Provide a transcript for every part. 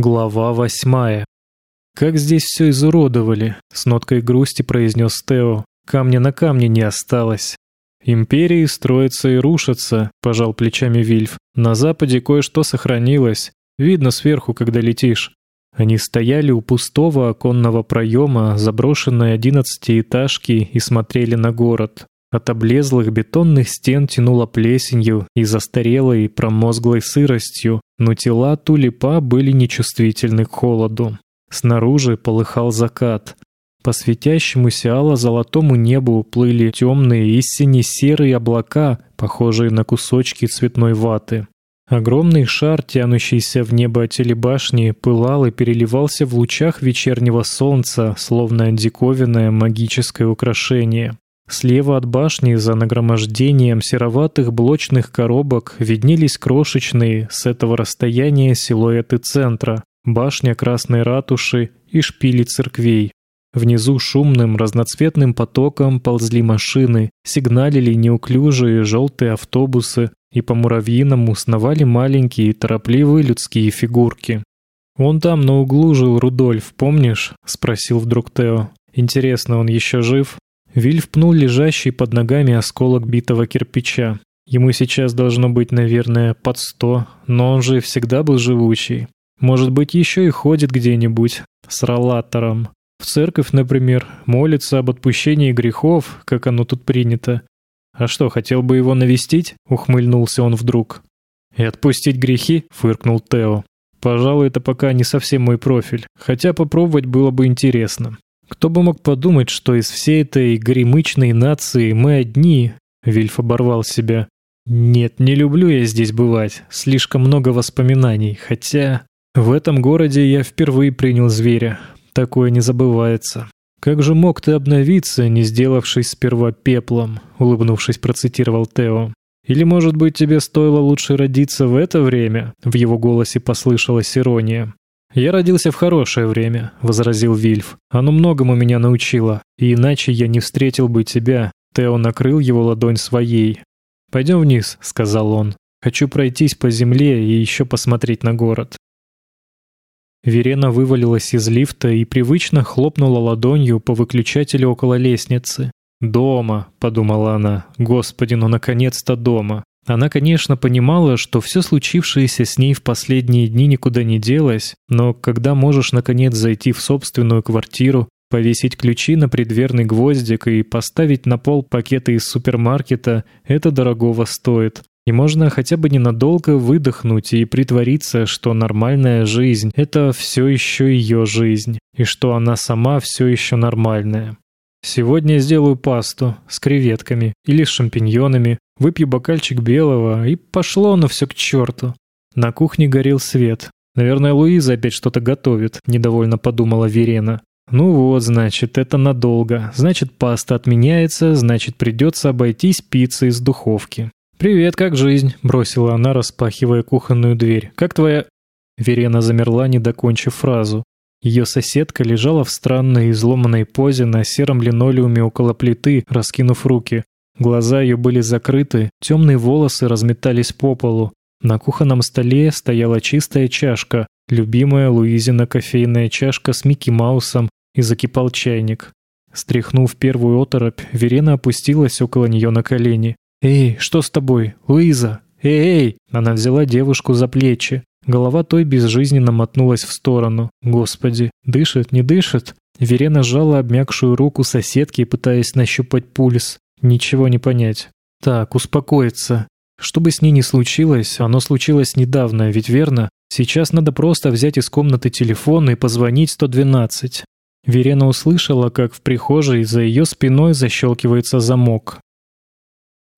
Глава восьмая. «Как здесь все изуродовали!» — с ноткой грусти произнес Тео. «Камня на камне не осталось». «Империи строятся и рушатся», — пожал плечами Вильф. «На западе кое-что сохранилось. Видно сверху, когда летишь». Они стояли у пустого оконного проема заброшенной одиннадцатиэтажки и смотрели на город. От облезлых бетонных стен тянуло плесенью и застарелой промозглой сыростью, но тела тулипа были нечувствительны к холоду. Снаружи полыхал закат. По светящемуся ало-золотому небу плыли темные и сине-серые облака, похожие на кусочки цветной ваты. Огромный шар, тянущийся в небо телебашни, пылал и переливался в лучах вечернего солнца, словно диковинное магическое украшение. Слева от башни за нагромождением сероватых блочных коробок виднелись крошечные с этого расстояния силуэты центра, башня Красной ратуши и шпили церквей. Внизу шумным разноцветным потоком ползли машины, сигналили неуклюжие желтые автобусы, и по муравьиному сновали маленькие торопливые людские фигурки. «Он там на углу жил Рудольф, помнишь?» — спросил вдруг Тео. «Интересно, он еще жив?» Вильф пнул лежащий под ногами осколок битого кирпича. Ему сейчас должно быть, наверное, под сто, но он же всегда был живучий. Может быть, еще и ходит где-нибудь с ролатором. В церковь, например, молится об отпущении грехов, как оно тут принято. А что, хотел бы его навестить? Ухмыльнулся он вдруг. И отпустить грехи? Фыркнул Тео. Пожалуй, это пока не совсем мой профиль, хотя попробовать было бы интересно. Кто бы мог подумать, что из всей этой гремычной нации мы одни? Вильф оборвал себя. Нет, не люблю я здесь бывать. Слишком много воспоминаний. Хотя в этом городе я впервые принял зверя. Такое не забывается. Как же мог ты обновиться, не сделавшись сперва пеплом? улыбнувшись, процитировал Тео. Или, может быть, тебе стоило лучше родиться в это время? В его голосе послышалась ирония. «Я родился в хорошее время», — возразил Вильф. «Оно многому меня научило, и иначе я не встретил бы тебя». Тео накрыл его ладонь своей. «Пойдем вниз», — сказал он. «Хочу пройтись по земле и еще посмотреть на город». Верена вывалилась из лифта и привычно хлопнула ладонью по выключателю около лестницы. «Дома», — подумала она. «Господи, ну наконец-то дома». Она, конечно, понимала, что все случившееся с ней в последние дни никуда не делось, но когда можешь наконец зайти в собственную квартиру, повесить ключи на предверный гвоздик и поставить на пол пакеты из супермаркета, это дорогого стоит. И можно хотя бы ненадолго выдохнуть и притвориться, что нормальная жизнь — это все еще ее жизнь, и что она сама все еще нормальная. Сегодня сделаю пасту с креветками или шампиньонами, выпью бокальчик белого, и пошло оно все к черту. На кухне горел свет. Наверное, Луиза опять что-то готовит, недовольно подумала Верена. Ну вот, значит, это надолго. Значит, паста отменяется, значит, придется обойтись пиццей из духовки. «Привет, как жизнь?» — бросила она, распахивая кухонную дверь. «Как твоя...» Верена замерла, не докончив фразу. Ее соседка лежала в странной изломанной позе на сером линолеуме около плиты, раскинув руки. Глаза ее были закрыты, темные волосы разметались по полу. На кухонном столе стояла чистая чашка, любимая Луизина кофейная чашка с Микки Маусом, и закипал чайник. Стряхнув первую оторопь, Верена опустилась около нее на колени. «Эй, что с тобой? Луиза! Эй!», эй! Она взяла девушку за плечи. Голова той безжизненно мотнулась в сторону. Господи, дышит, не дышит? Верена сжала обмякшую руку соседки, пытаясь нащупать пульс. Ничего не понять. Так, успокоиться. Что бы с ней ни случилось, оно случилось недавно, ведь верно? Сейчас надо просто взять из комнаты телефон и позвонить 112. Верена услышала, как в прихожей за ее спиной защелкивается замок.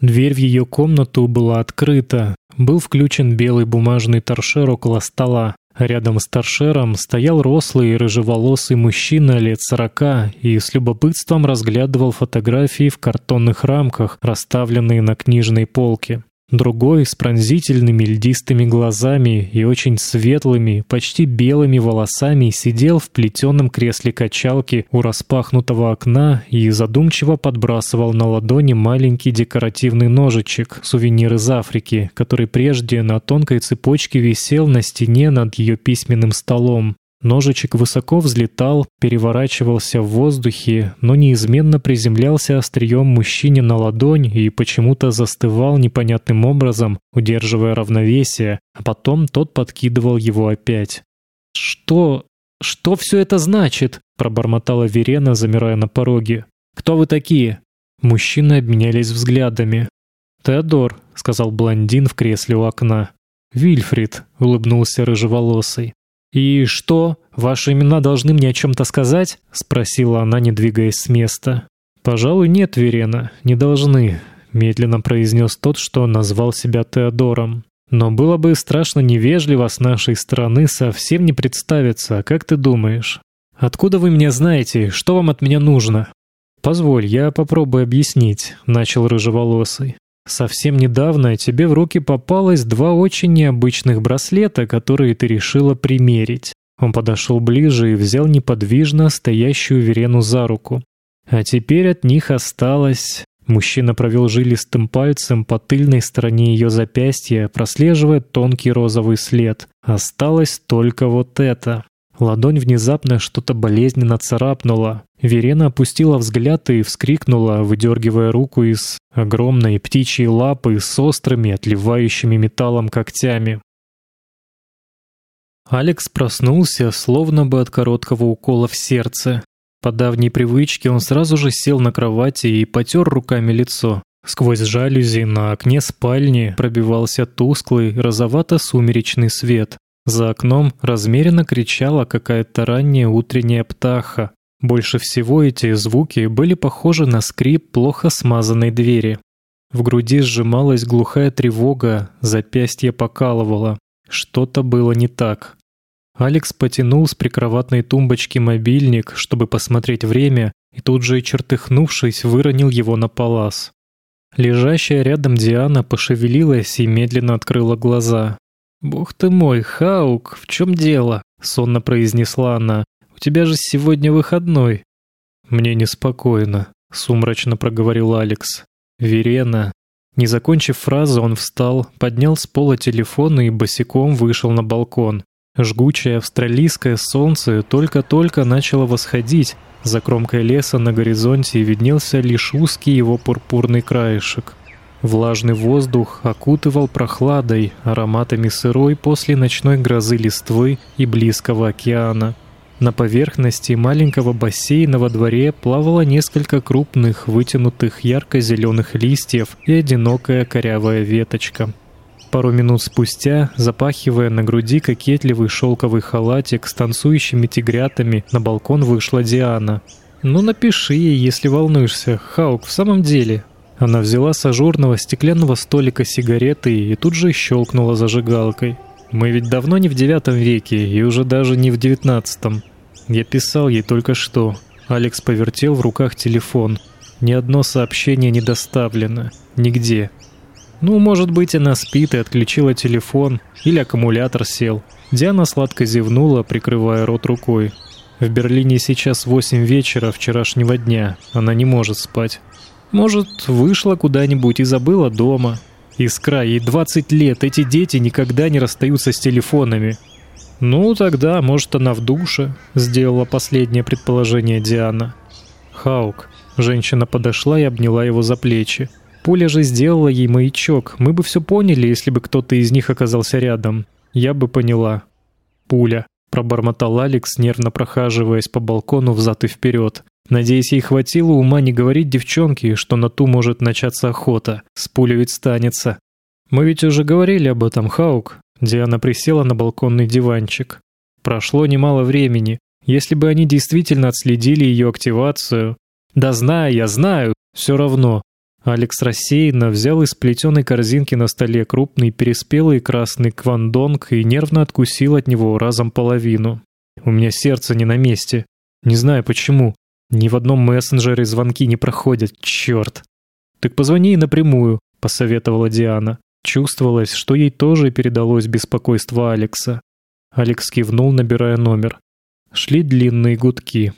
Дверь в ее комнату была открыта. Был включен белый бумажный торшер около стола. Рядом с торшером стоял рослый рыжеволосый мужчина лет сорока и с любопытством разглядывал фотографии в картонных рамках, расставленные на книжной полке. Другой с пронзительными льдистыми глазами и очень светлыми, почти белыми волосами сидел в плетеном кресле качалки у распахнутого окна и задумчиво подбрасывал на ладони маленький декоративный ножичек, сувенир из Африки, который прежде на тонкой цепочке висел на стене над ее письменным столом. Ножичек высоко взлетал, переворачивался в воздухе, но неизменно приземлялся острием мужчине на ладонь и почему-то застывал непонятным образом, удерживая равновесие, а потом тот подкидывал его опять. «Что... что все это значит?» — пробормотала Верена, замирая на пороге. «Кто вы такие?» Мужчины обменялись взглядами. «Теодор», — сказал блондин в кресле у окна. «Вильфрид», — улыбнулся рыжеволосый. «И что, ваши имена должны мне о чем-то сказать?» — спросила она, не двигаясь с места. «Пожалуй, нет, Верена, не должны», — медленно произнес тот, что назвал себя Теодором. «Но было бы страшно невежливо с нашей стороны совсем не представиться, как ты думаешь? Откуда вы меня знаете? Что вам от меня нужно?» «Позволь, я попробую объяснить», — начал рыжеволосый. Совсем недавно тебе в руки попалось два очень необычных браслета, которые ты решила примерить. Он подошел ближе и взял неподвижно стоящую Верену за руку. А теперь от них осталось... Мужчина провел жилистым пальцем по тыльной стороне ее запястья, прослеживая тонкий розовый след. Осталось только вот это. Ладонь внезапно что-то болезненно царапнула. Верена опустила взгляд и вскрикнула, выдергивая руку из огромной птичьей лапы с острыми, отливающими металлом когтями. Алекс проснулся, словно бы от короткого укола в сердце. По давней привычке он сразу же сел на кровати и потер руками лицо. Сквозь жалюзи на окне спальни пробивался тусклый, розовато-сумеречный свет. За окном размеренно кричала какая-то ранняя утренняя птаха. Больше всего эти звуки были похожи на скрип плохо смазанной двери. В груди сжималась глухая тревога, запястье покалывало. Что-то было не так. Алекс потянул с прикроватной тумбочки мобильник, чтобы посмотреть время, и тут же, чертыхнувшись, выронил его на палас. Лежащая рядом Диана пошевелилась и медленно открыла глаза. «Бог ты мой, Хаук, в чем дело?» — сонно произнесла она. «У тебя же сегодня выходной». «Мне неспокойно», — сумрачно проговорил Алекс. «Верена». Не закончив фразу, он встал, поднял с пола телефон и босиком вышел на балкон. Жгучее австралийское солнце только-только начало восходить. За кромкой леса на горизонте виднелся лишь узкий его пурпурный краешек. Влажный воздух окутывал прохладой, ароматами сырой после ночной грозы листвы и близкого океана. На поверхности маленького бассейна во дворе плавало несколько крупных, вытянутых ярко-зеленых листьев и одинокая корявая веточка. Пару минут спустя, запахивая на груди кокетливый шелковый халатик с танцующими тигрятами, на балкон вышла Диана. «Ну напиши ей, если волнуешься, Хаук, в самом деле», она взяла с ажурного стеклянного столика сигареты и тут же щелкнула зажигалкой. Мы ведь давно не в девятом веке и уже даже не в девятнадцатом. Я писал ей только что. Алекс повертел в руках телефон. Ни одно сообщение не доставлено. Нигде. Ну, может быть, она спит и отключила телефон, или аккумулятор сел. Диана сладко зевнула, прикрывая рот рукой. В Берлине сейчас 8 вечера вчерашнего дня. Она не может спать. Может, вышла куда-нибудь и забыла дома. Искра, ей 20 лет, эти дети никогда не расстаются с телефонами. Ну, тогда, может, она в душе, сделала последнее предположение Диана. Хаук. Женщина подошла и обняла его за плечи. Пуля же сделала ей маячок. Мы бы все поняли, если бы кто-то из них оказался рядом. Я бы поняла. Пуля. Пробормотал Алекс, нервно прохаживаясь по балкону взад и вперед. Надеюсь, ей хватило ума не говорить девчонке, что на ту может начаться охота. С пулей ведь станется. Мы ведь уже говорили об этом, Хаук. Диана присела на балконный диванчик. Прошло немало времени. Если бы они действительно отследили ее активацию... Да знаю, я знаю, все равно. Алекс рассеянно взял из плетеной корзинки на столе крупный переспелый красный квандонг и нервно откусил от него разом половину. У меня сердце не на месте. Не знаю почему. Ни в одном мессенджере звонки не проходят, черт. Так позвони ей напрямую, посоветовала Диана. Чувствовалось, что ей тоже передалось беспокойство Алекса. Алекс кивнул, набирая номер. Шли длинные гудки.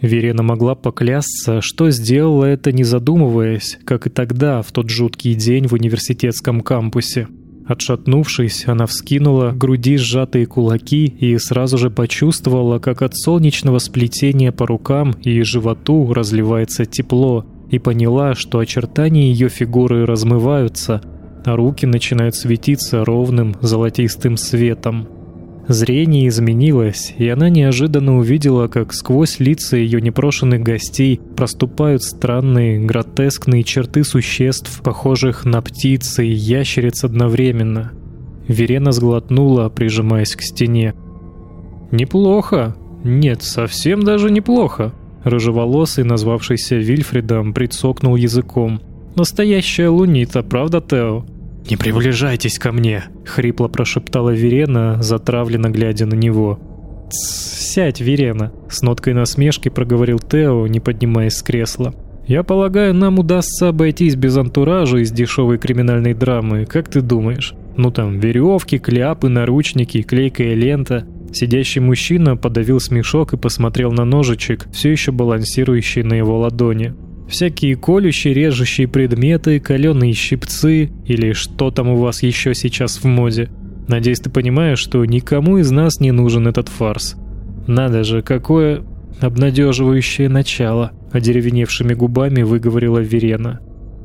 Верена могла поклясться, что сделала это не задумываясь, как и тогда, в тот жуткий день в университетском кампусе. Отшатнувшись, она вскинула груди сжатые кулаки и сразу же почувствовала, как от солнечного сплетения по рукам и животу разливается тепло, и поняла, что очертания ее фигуры размываются, а руки начинают светиться ровным золотистым светом. Зрение изменилось, и она неожиданно увидела, как сквозь лица ее непрошенных гостей проступают странные, гротескные черты существ, похожих на птиц и ящериц одновременно. Верена сглотнула, прижимаясь к стене. «Неплохо. Нет, совсем даже неплохо». Рыжеволосый, назвавшийся Вильфридом, прицокнул языком. «Настоящая лунита, правда, Тео?» «Не приближайтесь ко мне!» — хрипло прошептала Верена, затравленно глядя на него. «Сядь, Верена!» — с ноткой насмешки проговорил Тео, не поднимаясь с кресла. «Я полагаю, нам удастся обойтись без антуража из дешевой криминальной драмы, как ты думаешь? Ну там, веревки, кляпы, наручники, клейкая лента...» Сидящий мужчина подавил смешок и посмотрел на ножичек, все еще балансирующий на его ладони. Всякие колющие, режущие предметы, каленые щипцы или что там у вас еще сейчас в моде. Надеюсь, ты понимаешь, что никому из нас не нужен этот фарс. Надо же, какое обнадеживающее начало, одеревеневшими губами выговорила Верена.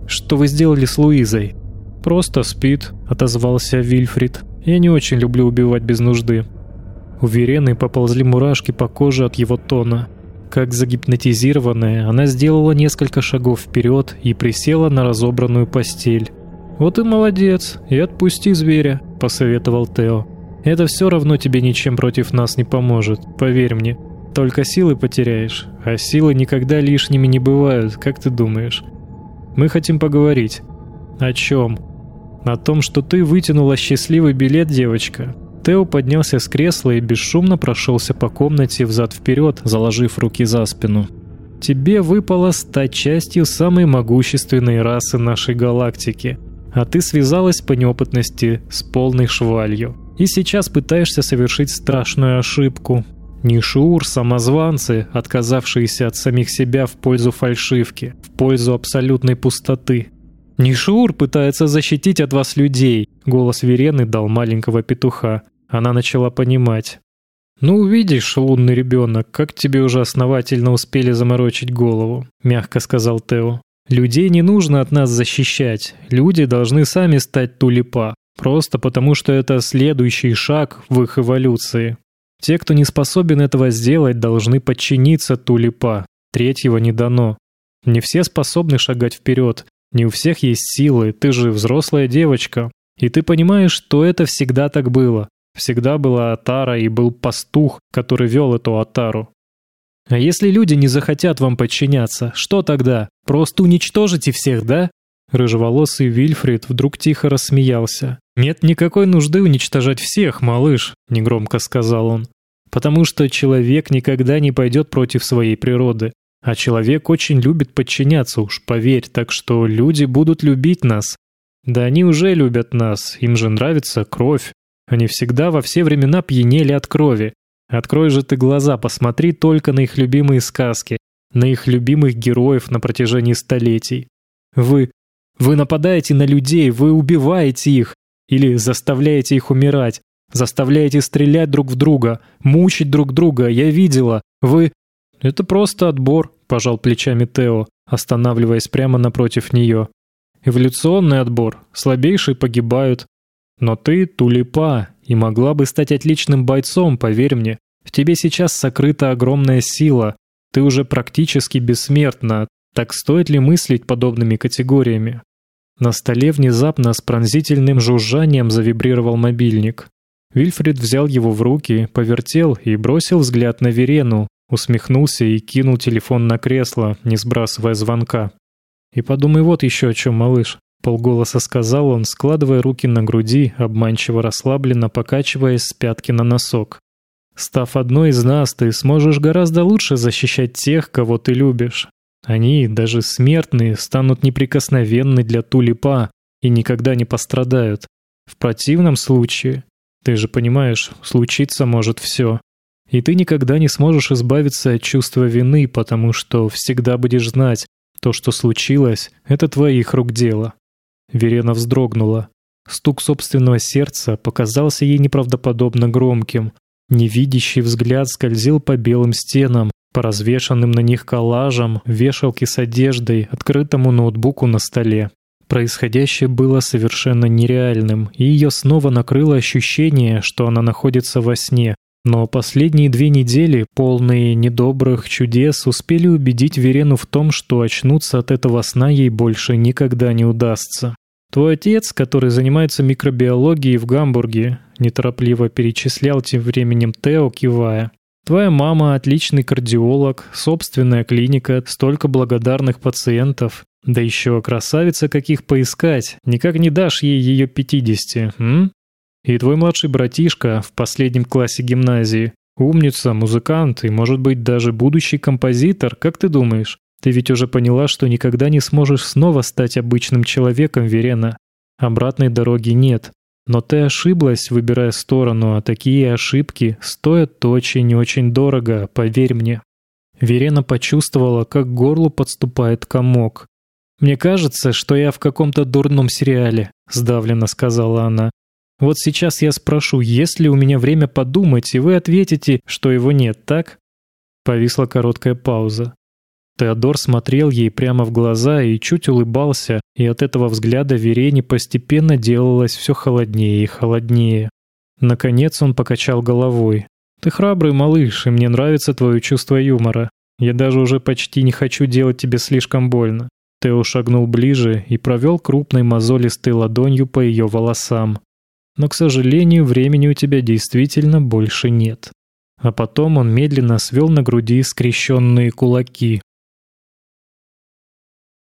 Что вы сделали с Луизой? Просто спит, отозвался Вильфрид. Я не очень люблю убивать без нужды. У Верены поползли мурашки по коже от его тона. Как загипнотизированная, она сделала несколько шагов вперед и присела на разобранную постель. «Вот и молодец, и отпусти зверя», — посоветовал Тео. «Это все равно тебе ничем против нас не поможет, поверь мне. Только силы потеряешь, а силы никогда лишними не бывают, как ты думаешь? Мы хотим поговорить». «О чем?» «О том, что ты вытянула счастливый билет, девочка. Тео поднялся с кресла и бесшумно прошелся по комнате взад-вперед, заложив руки за спину. «Тебе выпало стать частью самой могущественной расы нашей галактики, а ты связалась по неопытности с полной швалью. И сейчас пытаешься совершить страшную ошибку. Нишур — самозванцы, отказавшиеся от самих себя в пользу фальшивки, в пользу абсолютной пустоты. Нишур пытается защитить от вас людей», — голос Верены дал маленького петуха. Она начала понимать. «Ну, увидишь, лунный ребенок, как тебе уже основательно успели заморочить голову», — мягко сказал Тео. «Людей не нужно от нас защищать. Люди должны сами стать тулипа, просто потому что это следующий шаг в их эволюции. Те, кто не способен этого сделать, должны подчиниться тулипа. Третьего не дано. Не все способны шагать вперед, не у всех есть силы, ты же взрослая девочка. И ты понимаешь, что это всегда так было. Всегда была Атара и был пастух, который вел эту Атару. А если люди не захотят вам подчиняться, что тогда? Просто уничтожите всех, да? Рыжеволосый Вильфрид вдруг тихо рассмеялся. «Нет никакой нужды уничтожать всех, малыш», — негромко сказал он. «Потому что человек никогда не пойдет против своей природы. А человек очень любит подчиняться, уж поверь, так что люди будут любить нас. Да они уже любят нас, им же нравится кровь. Они всегда во все времена пьянели от крови. Открой же ты глаза, посмотри только на их любимые сказки, на их любимых героев на протяжении столетий. Вы... вы нападаете на людей, вы убиваете их, или заставляете их умирать, заставляете стрелять друг в друга, мучить друг друга, я видела. Вы... Это просто отбор, пожал плечами Тео, останавливаясь прямо напротив нее. Эволюционный отбор. Слабейшие погибают, но ты тулипа и могла бы стать отличным бойцом, поверь мне. В тебе сейчас сокрыта огромная сила. Ты уже практически бессмертна. Так стоит ли мыслить подобными категориями? На столе внезапно с пронзительным жужжанием завибрировал мобильник. Вильфрид взял его в руки, повертел и бросил взгляд на Верену, усмехнулся и кинул телефон на кресло, не сбрасывая звонка. И подумай вот еще о чем, малыш. Полголоса сказал он, складывая руки на груди, обманчиво расслабленно покачиваясь с пятки на носок. «Став одной из нас, ты сможешь гораздо лучше защищать тех, кого ты любишь. Они, даже смертные, станут неприкосновенны для тулипа, и никогда не пострадают. В противном случае, ты же понимаешь, случиться может все. И ты никогда не сможешь избавиться от чувства вины, потому что всегда будешь знать, то, что случилось, это твоих рук дело. Верена вздрогнула. Стук собственного сердца показался ей неправдоподобно громким. Невидящий взгляд скользил по белым стенам, по развешанным на них коллажам, вешалке с одеждой, открытому ноутбуку на столе. Происходящее было совершенно нереальным, и ее снова накрыло ощущение, что она находится во сне. Но последние две недели, полные недобрых чудес, успели убедить Верену в том, что очнуться от этого сна ей больше никогда не удастся. «Твой отец, который занимается микробиологией в Гамбурге», неторопливо перечислял тем временем Тео, кивая. Твоя мама отличный кардиолог, собственная клиника, столько благодарных пациентов. Да еще красавица каких поискать, никак не дашь ей ее 50, м? И твой младший братишка в последнем классе гимназии. Умница, музыкант и, может быть, даже будущий композитор, как ты думаешь? Ты ведь уже поняла, что никогда не сможешь снова стать обычным человеком, Верена. Обратной дороги нет. Но ты ошиблась, выбирая сторону, а такие ошибки стоят очень и очень дорого, поверь мне. Верена почувствовала, как к горлу подступает комок. «Мне кажется, что я в каком-то дурном сериале», — сдавленно сказала она. «Вот сейчас я спрошу, есть ли у меня время подумать, и вы ответите, что его нет, так?» Повисла короткая пауза. Теодор смотрел ей прямо в глаза и чуть улыбался, и от этого взгляда Верене постепенно делалось все холоднее и холоднее. Наконец он покачал головой. «Ты храбрый малыш, и мне нравится твое чувство юмора. Я даже уже почти не хочу делать тебе слишком больно». Тео шагнул ближе и провел крупной мозолистой ладонью по ее волосам. «Но, к сожалению, времени у тебя действительно больше нет». А потом он медленно свел на груди скрещенные кулаки,